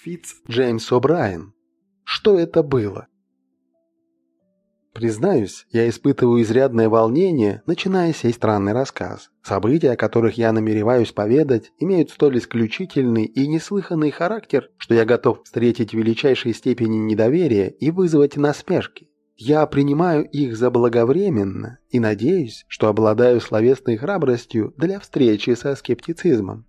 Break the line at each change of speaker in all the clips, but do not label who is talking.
Фитц Джеймс О'Брайен. Что это было? Признаюсь, я испытываю изрядное волнение, начиная сей странный рассказ. События, о которых я намереваюсь поведать, имеют столь исключительный и неслыханный характер, что я готов встретить величайшей степени недоверия и вызвать насмешки. Я принимаю их за благовременно и надеюсь, что обладаю словесной храбростью для встречи со скептицизмом.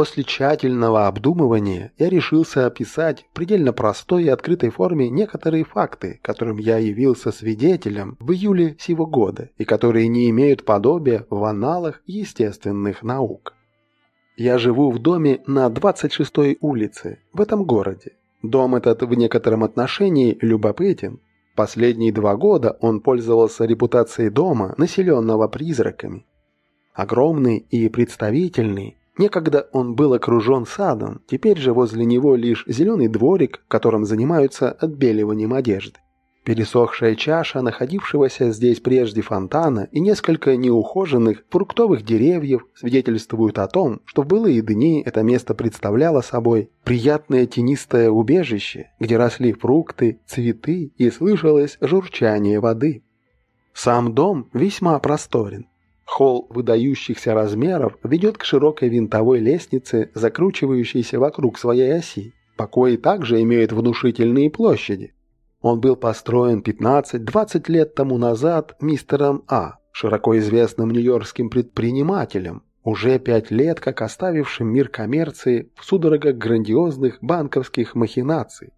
После тщательного обдумывания я решился описать в предельно простой и открытой форме некоторые факты, которым я явился свидетелем в июле сего года и которые не имеют подобия в аналах естественных наук. Я живу в доме на 26-й улице, в этом городе. Дом этот в некотором отношении любопытен. Последние два года он пользовался репутацией дома, населенного призраками. Огромный и представительный, Некогда он был окружен садом, теперь же возле него лишь зеленый дворик, которым занимаются отбеливанием одежды. Пересохшая чаша находившегося здесь прежде фонтана и несколько неухоженных фруктовых деревьев свидетельствуют о том, что в былые дни это место представляло собой приятное тенистое убежище, где росли фрукты, цветы и слышалось журчание воды. Сам дом весьма просторен. Холл выдающихся размеров ведет к широкой винтовой лестнице, закручивающейся вокруг своей оси. Покои также имеют внушительные площади. Он был построен 15-20 лет тому назад мистером А, широко известным нью-йоркским предпринимателем, уже пять лет как оставившим мир коммерции в судорогах грандиозных банковских махинаций.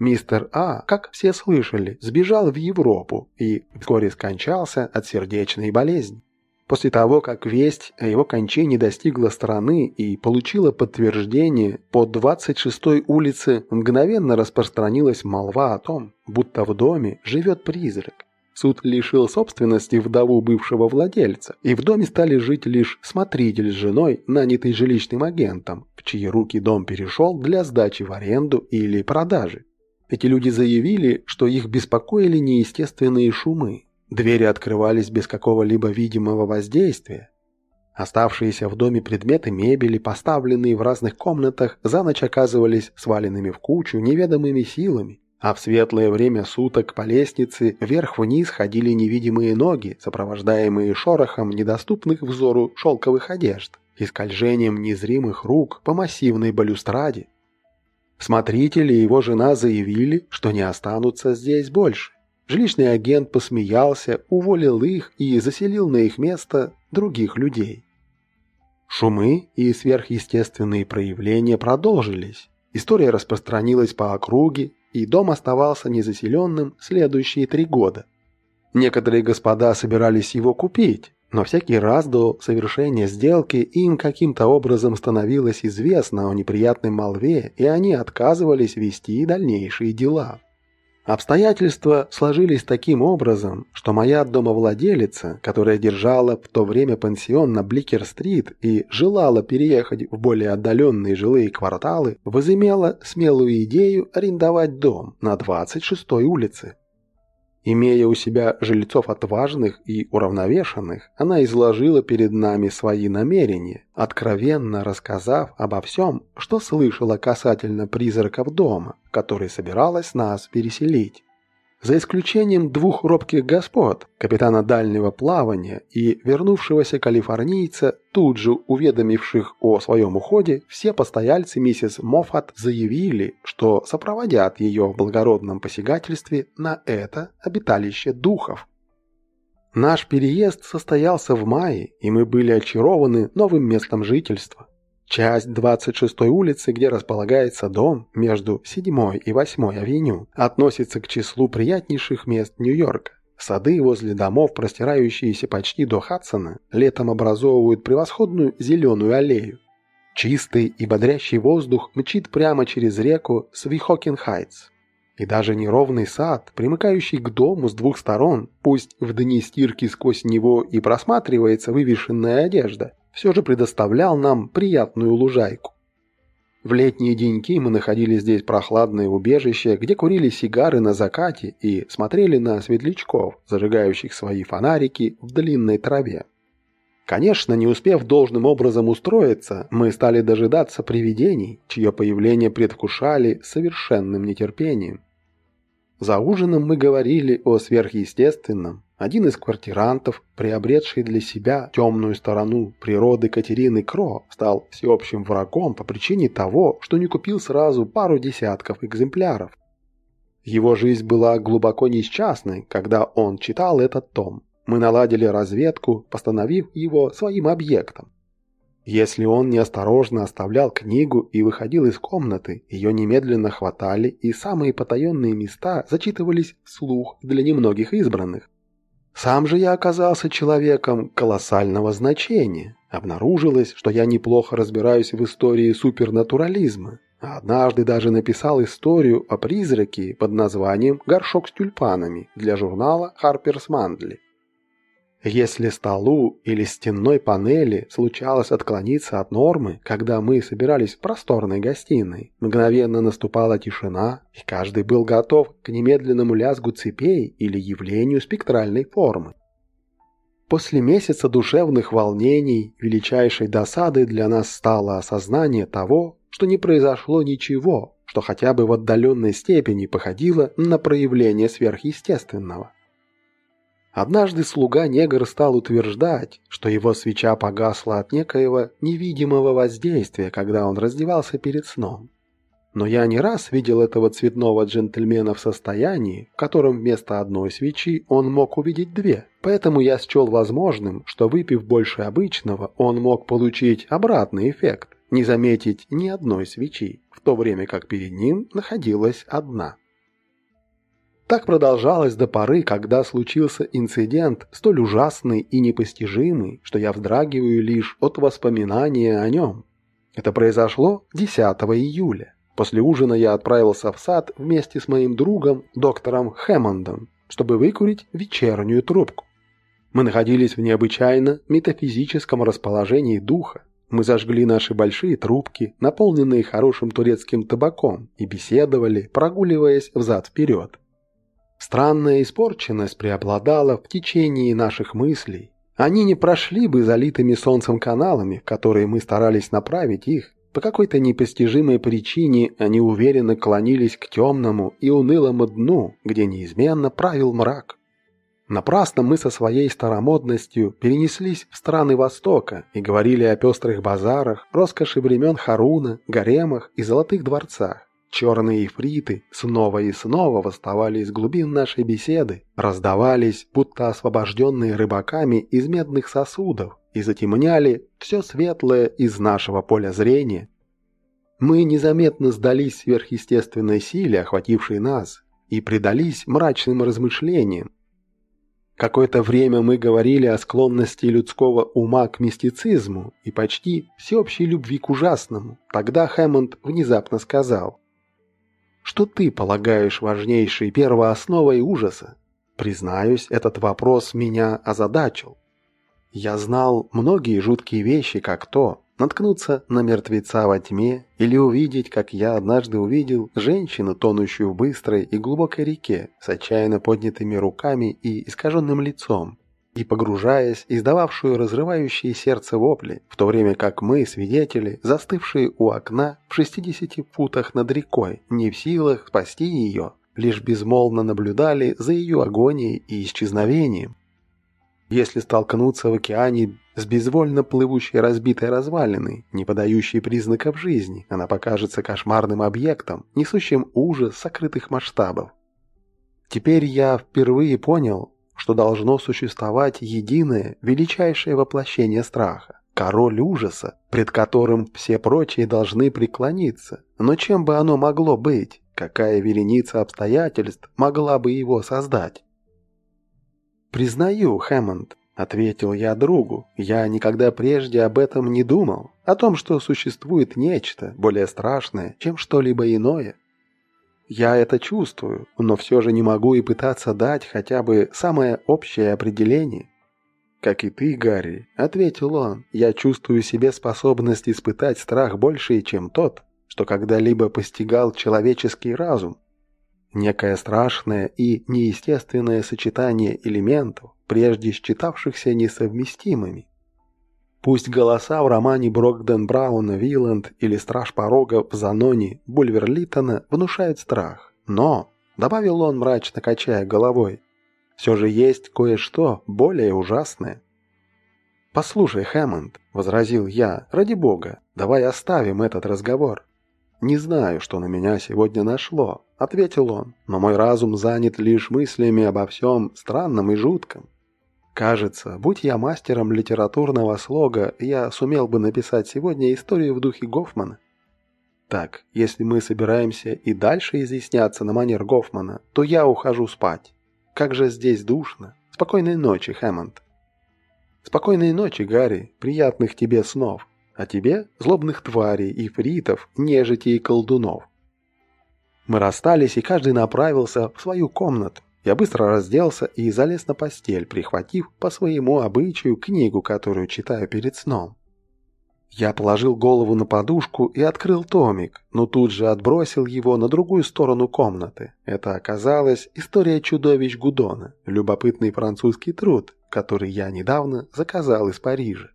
Мистер А, как все слышали, сбежал в Европу и вскоре скончался от сердечной болезни. После того, как весть о его кончине достигла страны и получила подтверждение, по 26-й улице мгновенно распространилась молва о том, будто в доме живет призрак. Суд лишил собственности вдову бывшего владельца, и в доме стали жить лишь смотритель с женой, нанятый жилищным агентом, в чьи руки дом перешел для сдачи в аренду или продажи. Эти люди заявили, что их беспокоили неестественные шумы, Двери открывались без какого-либо видимого воздействия. Оставшиеся в доме предметы мебели, поставленные в разных комнатах, за ночь оказывались сваленными в кучу неведомыми силами, а в светлое время суток по лестнице вверх-вниз ходили невидимые ноги, сопровождаемые шорохом недоступных взору шелковых одежд и скольжением незримых рук по массивной балюстраде. Смотрители и его жена заявили, что не останутся здесь больше. Жилищный агент посмеялся, уволил их и заселил на их место других людей. Шумы и сверхъестественные проявления продолжились. История распространилась по округе, и дом оставался незаселенным следующие три года. Некоторые господа собирались его купить, но всякий раз до совершения сделки им каким-то образом становилось известно о неприятной молве, и они отказывались вести дальнейшие дела. Обстоятельства сложились таким образом, что моя домовладелица, которая держала в то время пансион на Бликер-стрит и желала переехать в более отдаленные жилые кварталы, возымела смелую идею арендовать дом на 26-й улице. Имея у себя жильцов отважных и уравновешенных, она изложила перед нами свои намерения, откровенно рассказав обо всем, что слышала касательно призраков дома, который собиралась нас переселить. За исключением двух робких господ, капитана дальнего плавания и вернувшегося калифорнийца, тут же уведомивших о своем уходе, все постояльцы миссис Моффат заявили, что сопроводят ее в благородном посягательстве на это обиталище духов. Наш переезд состоялся в мае, и мы были очарованы новым местом жительства. Часть 26-й улицы, где располагается дом между 7 и 8 авеню, относится к числу приятнейших мест Нью-Йорка. Сады возле домов, простирающиеся почти до Хадсона, летом образовывают превосходную зеленую аллею. Чистый и бодрящий воздух мчит прямо через реку с Вихокин-Хайтс. И даже неровный сад, примыкающий к дому с двух сторон, пусть в дни стирки сквозь него и просматривается вывешенная одежда, все же предоставлял нам приятную лужайку. В летние деньки мы находили здесь прохладное убежище, где курили сигары на закате и смотрели на светлячков, зажигающих свои фонарики в длинной траве. Конечно, не успев должным образом устроиться, мы стали дожидаться привидений, чье появление предвкушали совершенным нетерпением. За ужином мы говорили о сверхъестественном. Один из квартирантов, приобретший для себя темную сторону природы Катерины Кро, стал всеобщим врагом по причине того, что не купил сразу пару десятков экземпляров. Его жизнь была глубоко несчастной, когда он читал этот том. Мы наладили разведку, постановив его своим объектом. Если он неосторожно оставлял книгу и выходил из комнаты, ее немедленно хватали, и самые потаенные места зачитывались вслух для немногих избранных. Сам же я оказался человеком колоссального значения. Обнаружилось, что я неплохо разбираюсь в истории супернатурализма. Однажды даже написал историю о призраке под названием «Горшок с тюльпанами» для журнала Harper's Monthly. Если столу или стенной панели случалось отклониться от нормы, когда мы собирались в просторной гостиной, мгновенно наступала тишина, и каждый был готов к немедленному лязгу цепей или явлению спектральной формы. После месяца душевных волнений величайшей досадой для нас стало осознание того, что не произошло ничего, что хотя бы в отдаленной степени походило на проявление сверхъестественного. Однажды слуга-негр стал утверждать, что его свеча погасла от некоего невидимого воздействия, когда он раздевался перед сном. Но я не раз видел этого цветного джентльмена в состоянии, в котором вместо одной свечи он мог увидеть две. Поэтому я счел возможным, что выпив больше обычного, он мог получить обратный эффект, не заметить ни одной свечи, в то время как перед ним находилась одна. Так продолжалось до поры, когда случился инцидент столь ужасный и непостижимый, что я вздрагиваю лишь от воспоминания о нем. Это произошло 10 июля. После ужина я отправился в сад вместе с моим другом, доктором Хэммондом, чтобы выкурить вечернюю трубку. Мы находились в необычайно метафизическом расположении духа. Мы зажгли наши большие трубки, наполненные хорошим турецким табаком, и беседовали, прогуливаясь взад-вперед. Странная испорченность преобладала в течение наших мыслей. Они не прошли бы залитыми солнцем каналами, в которые мы старались направить их. По какой-то непостижимой причине они уверенно клонились к темному и унылому дну, где неизменно правил мрак. Напрасно мы со своей старомодностью перенеслись в страны Востока и говорили о пестрых базарах, роскоши времен Харуна, гаремах и золотых дворцах. Черные ифриты снова и снова восставали из глубин нашей беседы, раздавались, будто освобожденные рыбаками из медных сосудов, и затемняли все светлое из нашего поля зрения. Мы незаметно сдались сверхъестественной силе, охватившей нас, и предались мрачным размышлениям. Какое-то время мы говорили о склонности людского ума к мистицизму и почти всеобщей любви к ужасному. Тогда Хэммонд внезапно сказал – что ты полагаешь важнейшей первоосновой ужаса? Признаюсь, этот вопрос меня озадачил. Я знал многие жуткие вещи, как то, наткнуться на мертвеца во тьме или увидеть, как я однажды увидел женщину, тонущую в быстрой и глубокой реке, с отчаянно поднятыми руками и искаженным лицом, и погружаясь, издававшую разрывающие сердце вопли, в то время как мы, свидетели, застывшие у окна в 60 футах над рекой, не в силах спасти ее, лишь безмолвно наблюдали за ее агонией и исчезновением. Если столкнуться в океане с безвольно плывущей разбитой развалиной, не подающей признаков жизни, она покажется кошмарным объектом, несущим ужас сокрытых масштабов. Теперь я впервые понял, что должно существовать единое, величайшее воплощение страха, король ужаса, пред которым все прочие должны преклониться. Но чем бы оно могло быть? Какая вереница обстоятельств могла бы его создать? «Признаю, Хэммонд», — ответил я другу, — «я никогда прежде об этом не думал, о том, что существует нечто более страшное, чем что-либо иное». Я это чувствую, но все же не могу и пытаться дать хотя бы самое общее определение. «Как и ты, Гарри», — ответил он, — «я чувствую себе способность испытать страх больше, чем тот, что когда-либо постигал человеческий разум. Некое страшное и неестественное сочетание элементов, прежде считавшихся несовместимыми. Пусть голоса в романе Брокден Брауна «Виланд» или «Страж порога» в Заноне Бульверлитона внушают страх. Но, добавил он, мрачно качая головой, все же есть кое-что более ужасное. «Послушай, Хэммонд», — возразил я, — «ради бога, давай оставим этот разговор». «Не знаю, что на меня сегодня нашло», — ответил он, — «но мой разум занят лишь мыслями обо всем странном и жутком. Кажется, будь я мастером литературного слога, я сумел бы написать сегодня историю в духе Гофмана. Так, если мы собираемся и дальше изъясняться на манер Гофмана, то я ухожу спать. Как же здесь душно. Спокойной ночи, Хэммонд. Спокойной ночи, Гарри. Приятных тебе снов. А тебе злобных тварей, ифритов, нежити и колдунов. Мы расстались, и каждый направился в свою комнату. Я быстро разделся и залез на постель, прихватив по своему обычаю книгу, которую читаю перед сном. Я положил голову на подушку и открыл томик, но тут же отбросил его на другую сторону комнаты. Это оказалась история чудовищ Гудона, любопытный французский труд, который я недавно заказал из Парижа.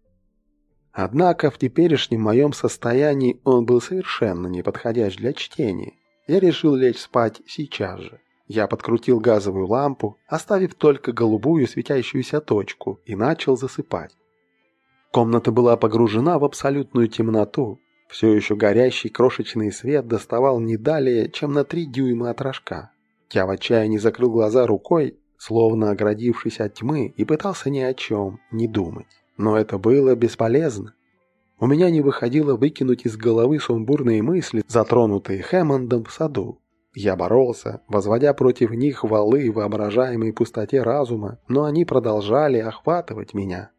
Однако в теперешнем моем состоянии он был совершенно неподходящ для чтения. Я решил лечь спать сейчас же. Я подкрутил газовую лампу, оставив только голубую светящуюся точку, и начал засыпать. Комната была погружена в абсолютную темноту. Все еще горящий крошечный свет доставал не далее, чем на три дюйма от рожка. Я в отчаянии закрыл глаза рукой, словно оградившись от тьмы, и пытался ни о чем не думать. Но это было бесполезно. У меня не выходило выкинуть из головы сумбурные мысли, затронутые Хэммондом в саду. Я боролся, возводя против них валы воображаемой пустоте разума, но они продолжали охватывать меня.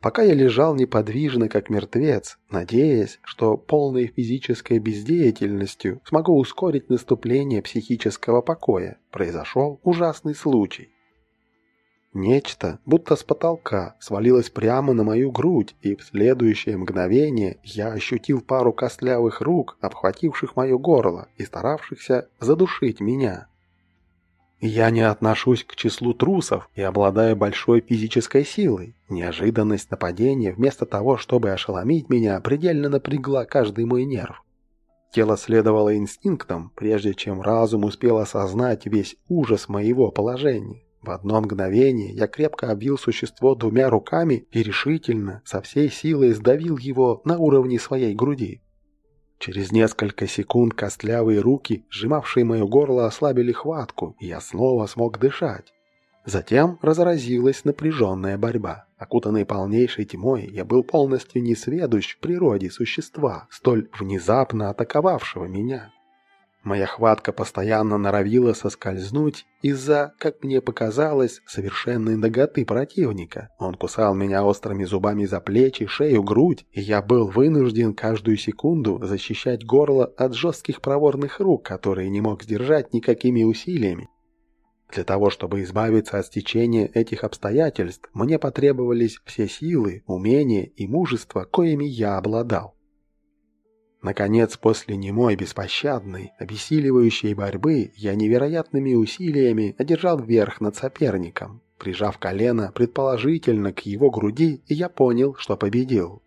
Пока я лежал неподвижно, как мертвец, надеясь, что полной физической бездеятельностью смогу ускорить наступление психического покоя, произошел ужасный случай. Нечто, будто с потолка, свалилось прямо на мою грудь, и в следующее мгновение я ощутил пару костлявых рук, обхвативших мое горло и старавшихся задушить меня. Я не отношусь к числу трусов и обладаю большой физической силой. Неожиданность нападения, вместо того, чтобы ошеломить меня, предельно напрягла каждый мой нерв. Тело следовало инстинктам, прежде чем разум успел осознать весь ужас моего положения. В одно мгновение я крепко обвил существо двумя руками и решительно, со всей силой сдавил его на уровне своей груди. Через несколько секунд костлявые руки, сжимавшие мое горло, ослабили хватку, и я снова смог дышать. Затем разразилась напряженная борьба. Окутанный полнейшей тьмой, я был полностью несведущ в природе существа, столь внезапно атаковавшего меня. Моя хватка постоянно норовила соскользнуть из-за, как мне показалось, совершенной ноготы противника. Он кусал меня острыми зубами за плечи, шею, грудь, и я был вынужден каждую секунду защищать горло от жестких проворных рук, которые не мог сдержать никакими усилиями. Для того, чтобы избавиться от стечения этих обстоятельств, мне потребовались все силы, умения и мужество, коими я обладал. Наконец, после немой, беспощадной, обессиливающей борьбы, я невероятными усилиями одержал верх над соперником. Прижав колено, предположительно, к его груди, я понял, что победил.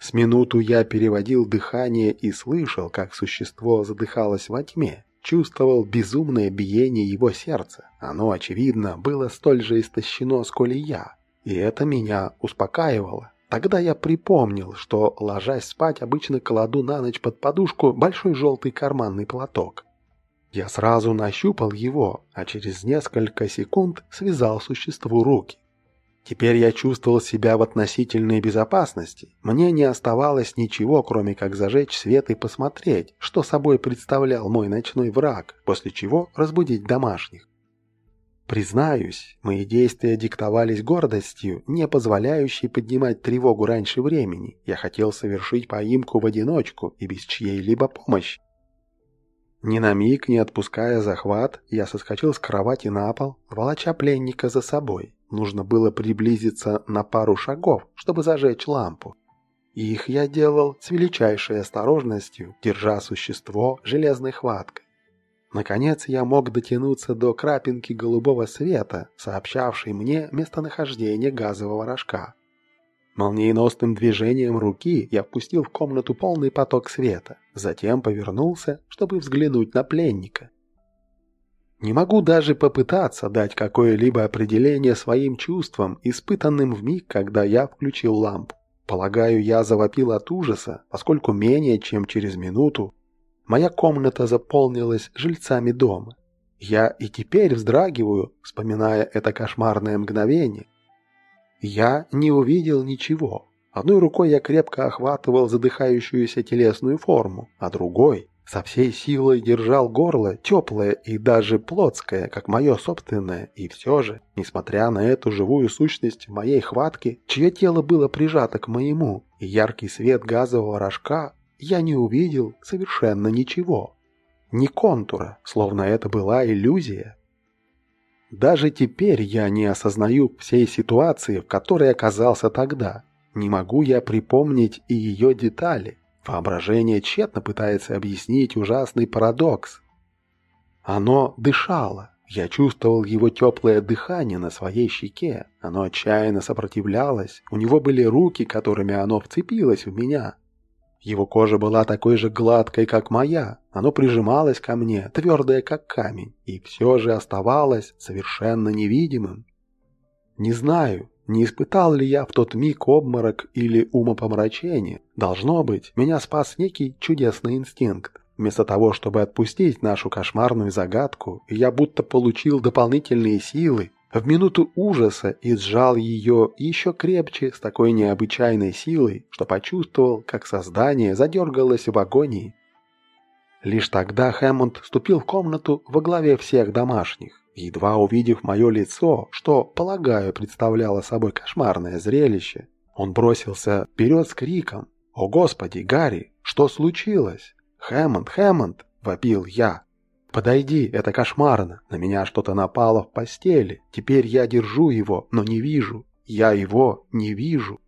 С минуту я переводил дыхание и слышал, как существо задыхалось во тьме. Чувствовал безумное биение его сердца. Оно, очевидно, было столь же истощено, сколь и я. И это меня успокаивало. Тогда я припомнил, что, ложась спать, обычно кладу на ночь под подушку большой желтый карманный платок. Я сразу нащупал его, а через несколько секунд связал существу руки. Теперь я чувствовал себя в относительной безопасности. Мне не оставалось ничего, кроме как зажечь свет и посмотреть, что собой представлял мой ночной враг, после чего разбудить домашних. Признаюсь, мои действия диктовались гордостью, не позволяющей поднимать тревогу раньше времени. Я хотел совершить поимку в одиночку и без чьей-либо помощи. Ни на миг не отпуская захват, я соскочил с кровати на пол, волоча пленника за собой. Нужно было приблизиться на пару шагов, чтобы зажечь лампу. Их я делал с величайшей осторожностью, держа существо железной хваткой. Наконец я мог дотянуться до крапинки голубого света, сообщавшей мне местонахождение газового рожка. Молниеносным движением руки я впустил в комнату полный поток света, затем повернулся, чтобы взглянуть на пленника. Не могу даже попытаться дать какое-либо определение своим чувствам, испытанным в миг, когда я включил лампу. Полагаю, я завопил от ужаса, поскольку менее чем через минуту моя комната заполнилась жильцами дома. Я и теперь вздрагиваю, вспоминая это кошмарное мгновение. Я не увидел ничего. Одной рукой я крепко охватывал задыхающуюся телесную форму, а другой со всей силой держал горло, теплое и даже плотское, как мое собственное, и все же, несмотря на эту живую сущность моей хватки, чье тело было прижато к моему, и яркий свет газового рожка, я не увидел совершенно ничего. Ни контура, словно это была иллюзия. Даже теперь я не осознаю всей ситуации, в которой оказался тогда. Не могу я припомнить и ее детали. Воображение тщетно пытается объяснить ужасный парадокс. Оно дышало. Я чувствовал его теплое дыхание на своей щеке. Оно отчаянно сопротивлялось. У него были руки, которыми оно вцепилось в меня. Его кожа была такой же гладкой, как моя. Оно прижималось ко мне, твердое, как камень, и все же оставалось совершенно невидимым. Не знаю, не испытал ли я в тот миг обморок или умопомрачение? Должно быть, меня спас некий чудесный инстинкт. Вместо того, чтобы отпустить нашу кошмарную загадку, я будто получил дополнительные силы, в минуту ужаса и сжал ее еще крепче с такой необычайной силой, что почувствовал, как создание задергалось в агонии. Лишь тогда Хэммонд вступил в комнату во главе всех домашних. Едва увидев мое лицо, что, полагаю, представляло собой кошмарное зрелище, он бросился вперед с криком «О, Господи, Гарри, что случилось?» «Хэммонд, Хэммонд!» — вопил я. «Подойди, это кошмарно. На меня что-то напало в постели. Теперь я держу его, но не вижу. Я его не вижу».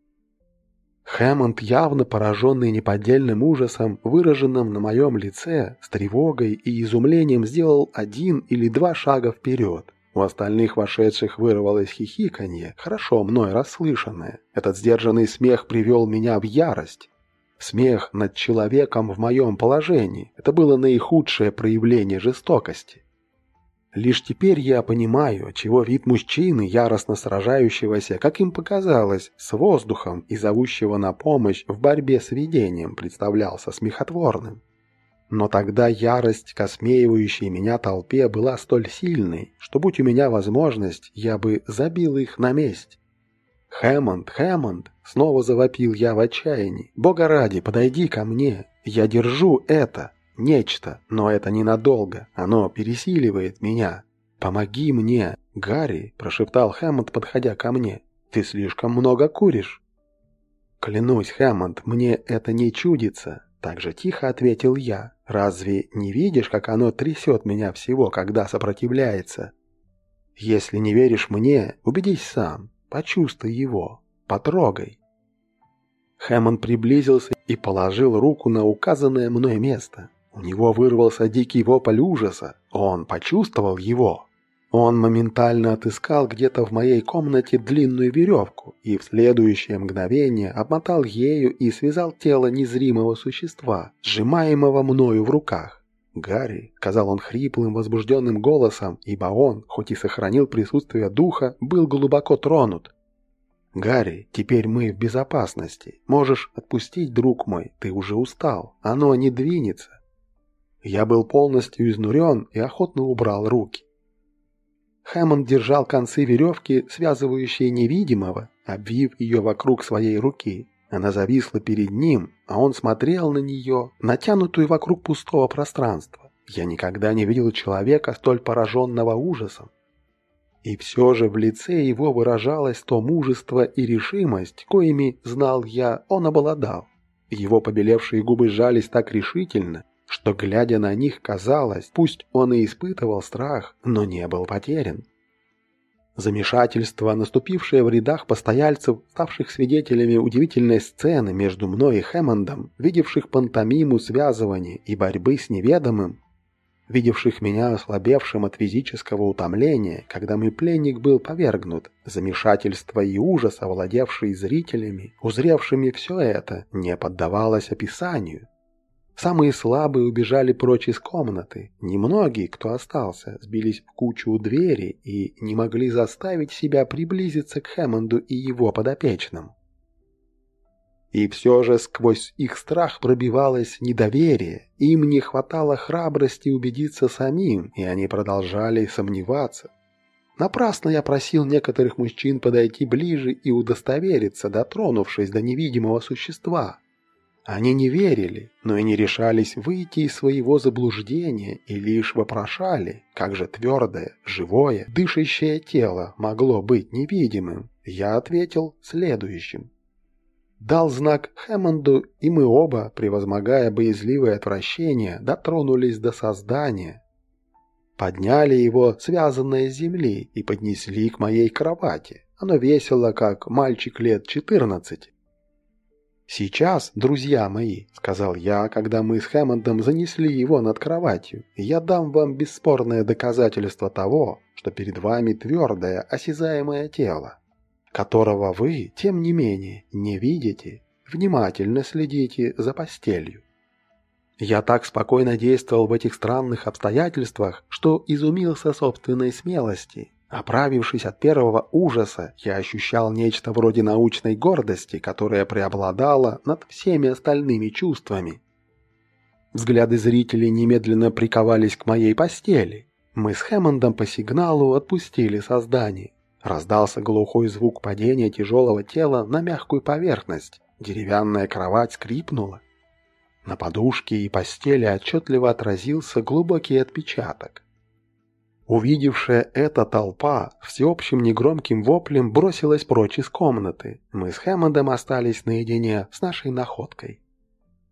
Хэммонд, явно пораженный неподдельным ужасом, выраженным на моем лице, с тревогой и изумлением сделал один или два шага вперед. У остальных вошедших вырвалось хихиканье, хорошо мной расслышанное. Этот сдержанный смех привел меня в ярость. Смех над человеком в моем положении – это было наихудшее проявление жестокости. Лишь теперь я понимаю, чего вид мужчины, яростно сражающегося, как им показалось, с воздухом и зовущего на помощь в борьбе с видением, представлялся смехотворным. Но тогда ярость к меня толпе была столь сильной, что, будь у меня возможность, я бы забил их на месте. «Хэммонд, Хэммонд!» — снова завопил я в отчаянии. «Бога ради, подойди ко мне! Я держу это!» Нечто, но это ненадолго. Оно пересиливает меня. Помоги мне, Гарри, прошептал Хэммонд, подходя ко мне. Ты слишком много куришь. Клянусь, Хэммонд, мне это не чудится. Так же тихо ответил я. Разве не видишь, как оно трясет меня всего, когда сопротивляется? Если не веришь мне, убедись сам. Почувствуй его. Потрогай. Хэммонд приблизился и положил руку на указанное мной место. У него вырвался дикий вопль ужаса. Он почувствовал его. Он моментально отыскал где-то в моей комнате длинную веревку и в следующее мгновение обмотал ею и связал тело незримого существа, сжимаемого мною в руках. «Гарри», — сказал он хриплым, возбужденным голосом, ибо он, хоть и сохранил присутствие духа, был глубоко тронут. «Гарри, теперь мы в безопасности. Можешь отпустить, друг мой, ты уже устал. Оно не двинется. Я был полностью изнурен и охотно убрал руки. Хэммонд держал концы веревки, связывающие невидимого, обвив ее вокруг своей руки. Она зависла перед ним, а он смотрел на нее, натянутую вокруг пустого пространства. Я никогда не видел человека, столь пораженного ужасом. И все же в лице его выражалось то мужество и решимость, коими, знал я, он обладал. Его побелевшие губы сжались так решительно, что, глядя на них, казалось, пусть он и испытывал страх, но не был потерян. Замешательство, наступившее в рядах постояльцев, ставших свидетелями удивительной сцены между мной и Хэммондом, видевших пантомиму связывания и борьбы с неведомым, видевших меня ослабевшим от физического утомления, когда мой пленник был повергнут, замешательство и ужас, овладевшие зрителями, узревшими все это, не поддавалось описанию. Самые слабые убежали прочь из комнаты. Немногие, кто остался, сбились в кучу у двери и не могли заставить себя приблизиться к Хэммонду и его подопечным. И все же сквозь их страх пробивалось недоверие, им не хватало храбрости убедиться самим, и они продолжали сомневаться. Напрасно я просил некоторых мужчин подойти ближе и удостовериться, дотронувшись до невидимого существа. Они не верили, но и не решались выйти из своего заблуждения и лишь вопрошали, как же твердое, живое, дышащее тело могло быть невидимым. Я ответил следующим. Дал знак Хэммонду, и мы оба, превозмогая боязливое отвращение, дотронулись до создания. Подняли его, связанное с земли, и поднесли к моей кровати. Оно весело, как мальчик лет четырнадцати. «Сейчас, друзья мои», — сказал я, когда мы с Хэммондом занесли его над кроватью, «я дам вам бесспорное доказательство того, что перед вами твердое, осязаемое тело, которого вы, тем не менее, не видите, внимательно следите за постелью. Я так спокойно действовал в этих странных обстоятельствах, что изумился собственной смелости, Оправившись от первого ужаса, я ощущал нечто вроде научной гордости, которая преобладала над всеми остальными чувствами. Взгляды зрителей немедленно приковались к моей постели. Мы с Хэммондом по сигналу отпустили создание. Раздался глухой звук падения тяжелого тела на мягкую поверхность. Деревянная кровать скрипнула. На подушке и постели отчетливо отразился глубокий отпечаток. Увидевшая эта толпа всеобщим негромким воплем бросилась прочь из комнаты. Мы с Хэммондом остались наедине с нашей находкой.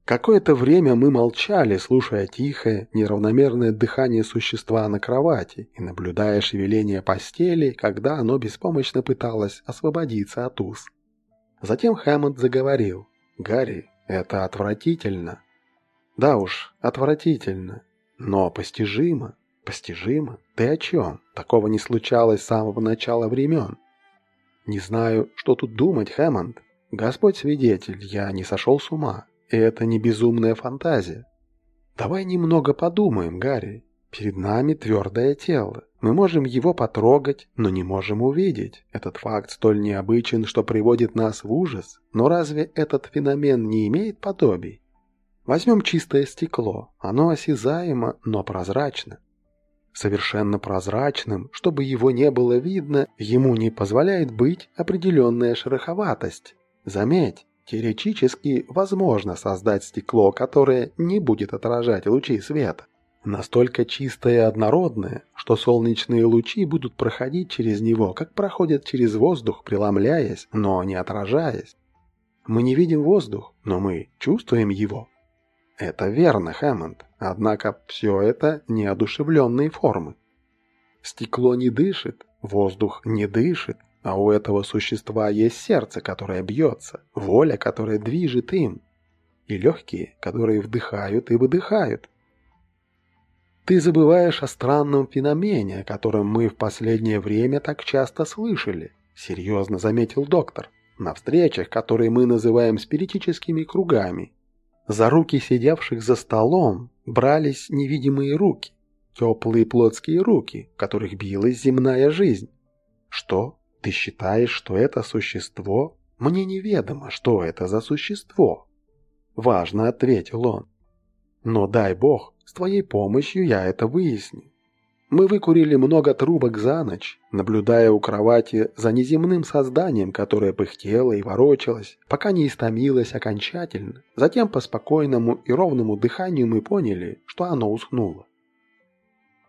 Какое-то время мы молчали, слушая тихое, неравномерное дыхание существа на кровати и наблюдая шевеление постели, когда оно беспомощно пыталось освободиться от уз. Затем Хэммонд заговорил. «Гарри, это отвратительно». «Да уж, отвратительно, но постижимо». Постижимо? Ты о чем? Такого не случалось с самого начала времен. Не знаю, что тут думать, Хэммонд. Господь свидетель, я не сошел с ума. И это не безумная фантазия. Давай немного подумаем, Гарри. Перед нами твердое тело. Мы можем его потрогать, но не можем увидеть. Этот факт столь необычен, что приводит нас в ужас. Но разве этот феномен не имеет подобий? Возьмем чистое стекло. Оно осязаемо, но прозрачно совершенно прозрачным, чтобы его не было видно, ему не позволяет быть определенная шероховатость. Заметь, теоретически возможно создать стекло, которое не будет отражать лучи света. Настолько чистое и однородное, что солнечные лучи будут проходить через него, как проходят через воздух, преломляясь, но не отражаясь. Мы не видим воздух, но мы чувствуем его. Это верно, Хэммонд. Однако все это неодушевленные формы. Стекло не дышит, воздух не дышит, а у этого существа есть сердце, которое бьется, воля, которая движет им, и легкие, которые вдыхают и выдыхают. Ты забываешь о странном феномене, о котором мы в последнее время так часто слышали, серьезно заметил доктор, на встречах, которые мы называем спиритическими кругами за руки сидевших за столом брались невидимые руки, теплые плотские руки, которых билась земная жизнь. Что? Ты считаешь, что это существо? Мне неведомо, что это за существо. Важно, ответил он. Но дай бог, с твоей помощью я это выясню. Мы выкурили много трубок за ночь, наблюдая у кровати за неземным созданием, которое пыхтело и ворочалось, пока не истомилось окончательно. Затем по спокойному и ровному дыханию мы поняли, что оно уснуло.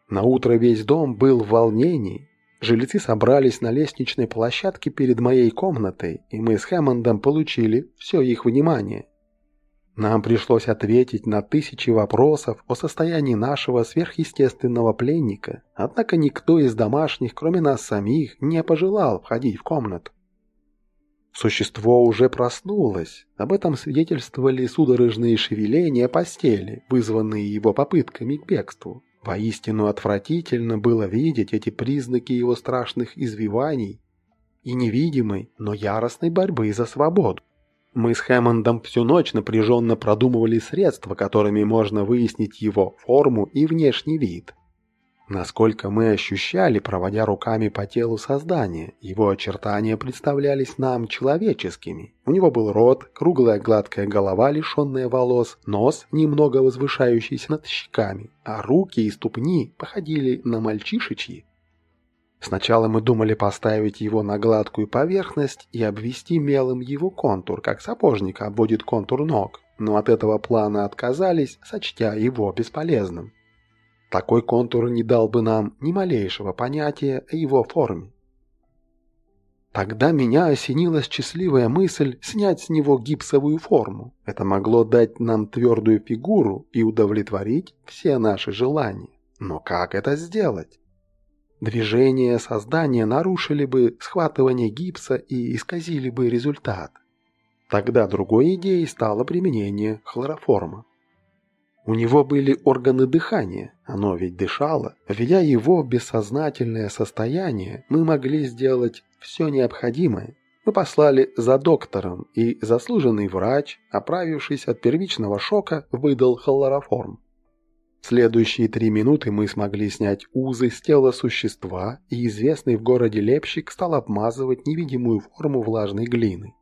На утро весь дом был в волнении. Жильцы собрались на лестничной площадке перед моей комнатой, и мы с Хэммондом получили все их внимание. Нам пришлось ответить на тысячи вопросов о состоянии нашего сверхъестественного пленника, однако никто из домашних, кроме нас самих, не пожелал входить в комнату. Существо уже проснулось, об этом свидетельствовали судорожные шевеления постели, вызванные его попытками к бегству. Поистину отвратительно было видеть эти признаки его страшных извиваний и невидимой, но яростной борьбы за свободу. Мы с Хэммондом всю ночь напряженно продумывали средства, которыми можно выяснить его форму и внешний вид. Насколько мы ощущали, проводя руками по телу создания, его очертания представлялись нам человеческими. У него был рот, круглая гладкая голова, лишенная волос, нос, немного возвышающийся над щеками, а руки и ступни походили на мальчишечьи. Сначала мы думали поставить его на гладкую поверхность и обвести мелом его контур, как сапожник обводит контур ног, но от этого плана отказались, сочтя его бесполезным. Такой контур не дал бы нам ни малейшего понятия о его форме. Тогда меня осенила счастливая мысль снять с него гипсовую форму. Это могло дать нам твердую фигуру и удовлетворить все наши желания. Но как это сделать? Движения создания нарушили бы схватывание гипса и исказили бы результат. Тогда другой идеей стало применение хлороформа. У него были органы дыхания, оно ведь дышало. Введя его в бессознательное состояние, мы могли сделать все необходимое. Мы послали за доктором, и заслуженный врач, оправившись от первичного шока, выдал хлороформ. Следующие три минуты мы смогли снять узы с тела существа, и известный в городе лепщик стал обмазывать невидимую форму влажной глиной.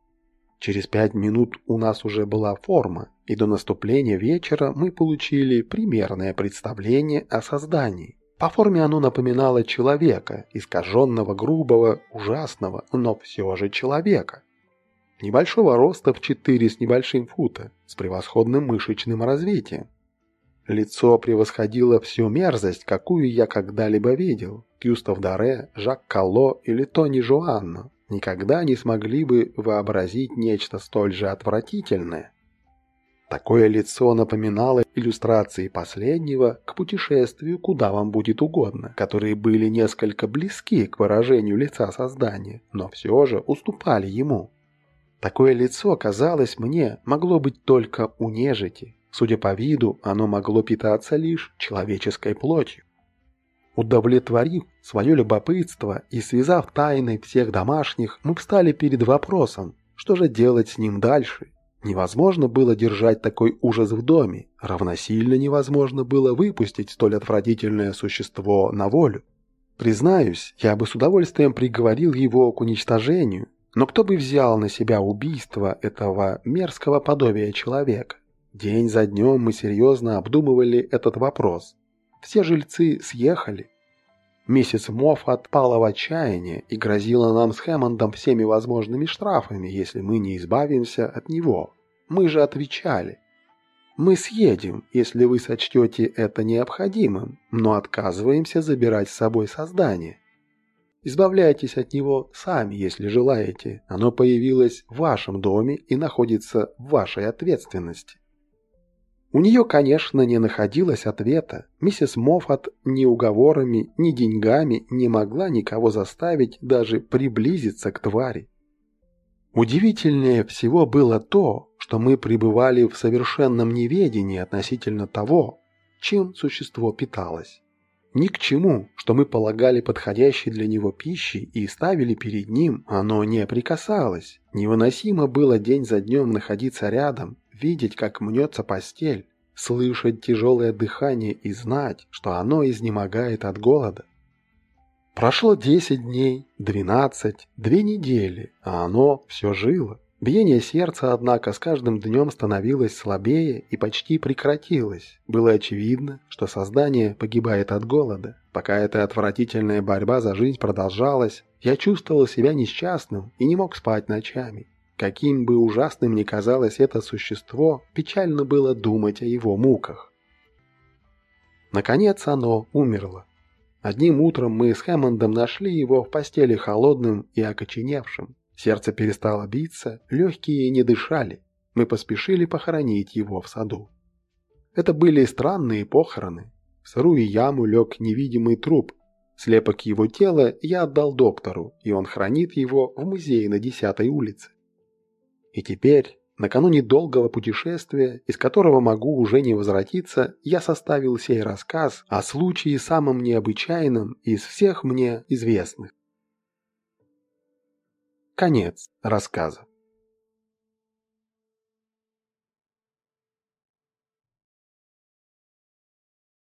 Через пять минут у нас уже была форма, и до наступления вечера мы получили примерное представление о создании. По форме оно напоминало человека, искаженного, грубого, ужасного, но все же человека. Небольшого роста в 4 с небольшим фута, с превосходным мышечным развитием. Лицо превосходило всю мерзость, какую я когда-либо видел. Кюстов Даре, Жак Калло или Тони Жуанно никогда не смогли бы вообразить нечто столь же отвратительное. Такое лицо напоминало иллюстрации последнего к путешествию куда вам будет угодно, которые были несколько близки к выражению лица создания, но все же уступали ему. Такое лицо, казалось мне, могло быть только у нежити. Судя по виду, оно могло питаться лишь человеческой плотью. Удовлетворив свое любопытство и связав тайны всех домашних, мы встали перед вопросом, что же делать с ним дальше. Невозможно было держать такой ужас в доме, равносильно невозможно было выпустить столь отвратительное существо на волю. Признаюсь, я бы с удовольствием приговорил его к уничтожению, но кто бы взял на себя убийство этого мерзкого подобия человека? День за днем мы серьезно обдумывали этот вопрос. Все жильцы съехали. Миссис Мофф отпала в отчаяние и грозила нам с Хэммондом всеми возможными штрафами, если мы не избавимся от него. Мы же отвечали. Мы съедем, если вы сочтете это необходимым, но отказываемся забирать с собой создание. Избавляйтесь от него сами, если желаете. Оно появилось в вашем доме и находится в вашей ответственности. У нее, конечно, не находилось ответа. Миссис Моффат ни уговорами, ни деньгами не могла никого заставить даже приблизиться к твари. Удивительнее всего было то, что мы пребывали в совершенном неведении относительно того, чем существо питалось. Ни к чему, что мы полагали подходящей для него пищей и ставили перед ним, оно не прикасалось. Невыносимо было день за днем находиться рядом, видеть, как мнется постель, слышать тяжелое дыхание и знать, что оно изнемогает от голода. Прошло десять дней, двенадцать, две недели, а оно все жило. Биение сердца, однако, с каждым днем становилось слабее и почти прекратилось. Было очевидно, что создание погибает от голода. Пока эта отвратительная борьба за жизнь продолжалась, я чувствовал себя несчастным и не мог спать ночами. Каким бы ужасным ни казалось это существо, печально было думать о его муках. Наконец оно умерло. Одним утром мы с Хэммондом нашли его в постели холодным и окоченевшим. Сердце перестало биться, легкие не дышали. Мы поспешили похоронить его в саду. Это были странные похороны. В сырую яму лег невидимый труп. Слепок его тела я отдал доктору, и он хранит его в музее на 10 улице. И теперь, Накануне долгого путешествия, из которого могу уже не возвратиться, я составил сей рассказ о случае самым необычайным из всех мне известных. Конец рассказа.